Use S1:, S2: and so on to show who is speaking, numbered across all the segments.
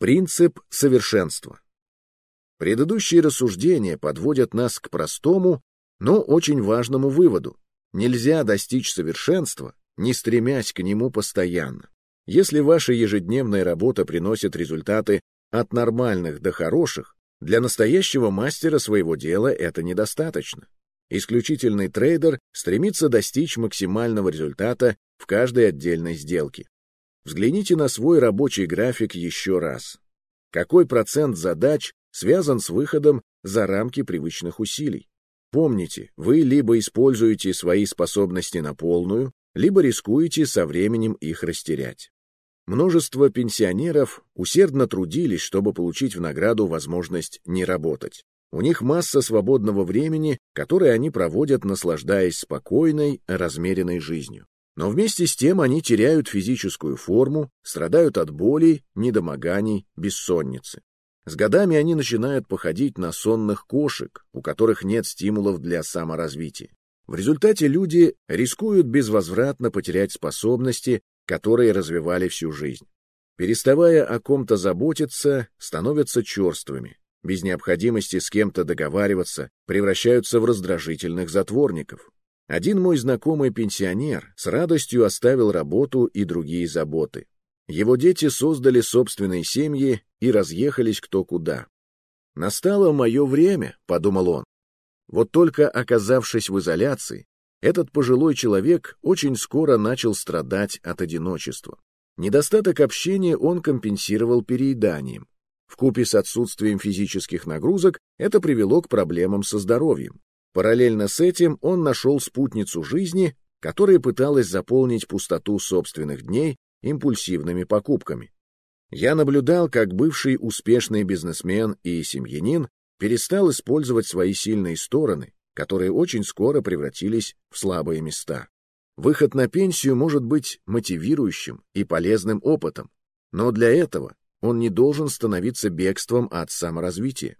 S1: Принцип совершенства. Предыдущие рассуждения подводят нас к простому, но очень важному выводу. Нельзя достичь совершенства, не стремясь к нему постоянно. Если ваша ежедневная работа приносит результаты от нормальных до хороших, для настоящего мастера своего дела это недостаточно. Исключительный трейдер стремится достичь максимального результата в каждой отдельной сделке. Взгляните на свой рабочий график еще раз. Какой процент задач связан с выходом за рамки привычных усилий? Помните, вы либо используете свои способности на полную, либо рискуете со временем их растерять. Множество пенсионеров усердно трудились, чтобы получить в награду возможность не работать. У них масса свободного времени, которое они проводят, наслаждаясь спокойной, размеренной жизнью. Но вместе с тем они теряют физическую форму, страдают от болей, недомоганий, бессонницы. С годами они начинают походить на сонных кошек, у которых нет стимулов для саморазвития. В результате люди рискуют безвозвратно потерять способности, которые развивали всю жизнь. Переставая о ком-то заботиться, становятся черствыми, без необходимости с кем-то договариваться, превращаются в раздражительных затворников. Один мой знакомый пенсионер с радостью оставил работу и другие заботы. Его дети создали собственные семьи и разъехались кто куда. «Настало мое время», — подумал он. Вот только оказавшись в изоляции, этот пожилой человек очень скоро начал страдать от одиночества. Недостаток общения он компенсировал перееданием. Вкупе с отсутствием физических нагрузок это привело к проблемам со здоровьем. Параллельно с этим он нашел спутницу жизни, которая пыталась заполнить пустоту собственных дней импульсивными покупками. Я наблюдал, как бывший успешный бизнесмен и семьянин перестал использовать свои сильные стороны, которые очень скоро превратились в слабые места. Выход на пенсию может быть мотивирующим и полезным опытом, но для этого он не должен становиться бегством от саморазвития.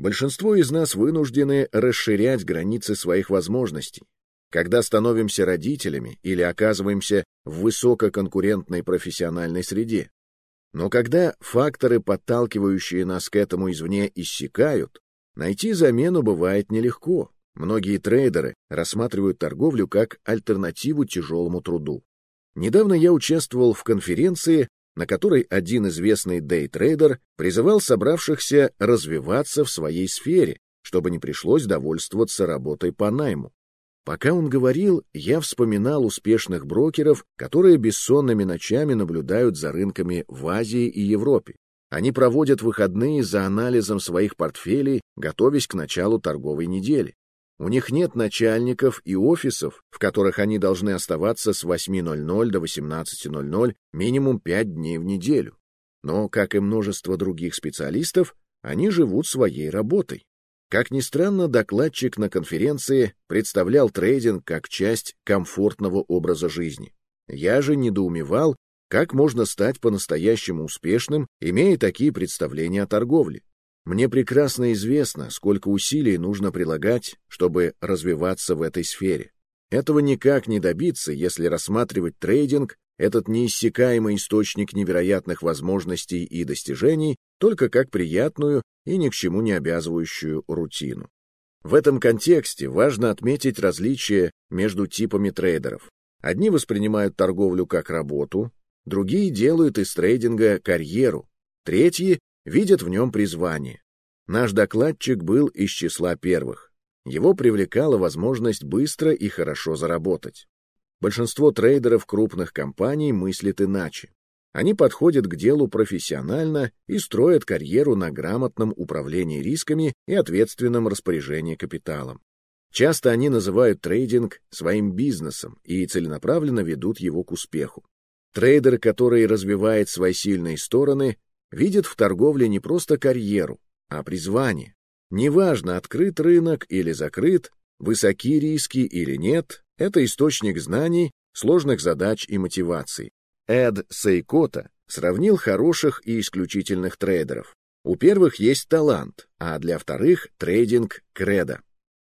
S1: Большинство из нас вынуждены расширять границы своих возможностей. Когда становимся родителями или оказываемся в высококонкурентной профессиональной среде. Но когда факторы, подталкивающие нас к этому извне, иссякают, найти замену бывает нелегко. Многие трейдеры рассматривают торговлю как альтернативу тяжелому труду. Недавно я участвовал в конференции, на которой один известный дейтрейдер призывал собравшихся развиваться в своей сфере, чтобы не пришлось довольствоваться работой по найму. Пока он говорил, я вспоминал успешных брокеров, которые бессонными ночами наблюдают за рынками в Азии и Европе. Они проводят выходные за анализом своих портфелей, готовясь к началу торговой недели. У них нет начальников и офисов, в которых они должны оставаться с 8.00 до 18.00 минимум 5 дней в неделю. Но, как и множество других специалистов, они живут своей работой. Как ни странно, докладчик на конференции представлял трейдинг как часть комфортного образа жизни. Я же недоумевал, как можно стать по-настоящему успешным, имея такие представления о торговле. Мне прекрасно известно, сколько усилий нужно прилагать, чтобы развиваться в этой сфере. Этого никак не добиться, если рассматривать трейдинг, этот неиссякаемый источник невероятных возможностей и достижений, только как приятную и ни к чему не обязывающую рутину. В этом контексте важно отметить различия между типами трейдеров. Одни воспринимают торговлю как работу, другие делают из трейдинга карьеру, третьи видят в нем призвание. Наш докладчик был из числа первых. Его привлекала возможность быстро и хорошо заработать. Большинство трейдеров крупных компаний мыслит иначе. Они подходят к делу профессионально и строят карьеру на грамотном управлении рисками и ответственном распоряжении капиталом. Часто они называют трейдинг своим бизнесом и целенаправленно ведут его к успеху. Трейдер, который развивает свои сильные стороны, видит в торговле не просто карьеру, а призвание. Неважно, открыт рынок или закрыт, высоки риски или нет, это источник знаний, сложных задач и мотиваций. Эд Сейкота сравнил хороших и исключительных трейдеров. У первых есть талант, а для вторых — трейдинг кредо.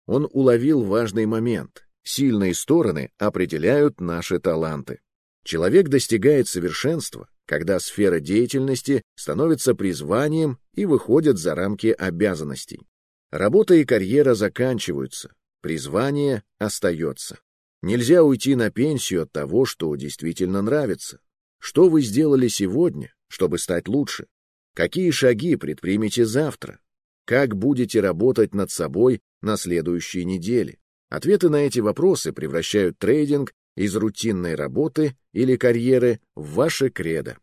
S1: Он уловил важный момент. Сильные стороны определяют наши таланты. Человек достигает совершенства, когда сфера деятельности становится призванием и выходит за рамки обязанностей. Работа и карьера заканчиваются, призвание остается. Нельзя уйти на пенсию от того, что действительно нравится. Что вы сделали сегодня, чтобы стать лучше? Какие шаги предпримете завтра? Как будете работать над собой на следующей неделе? Ответы на эти вопросы превращают трейдинг из рутинной работы или карьеры в ваше кредо.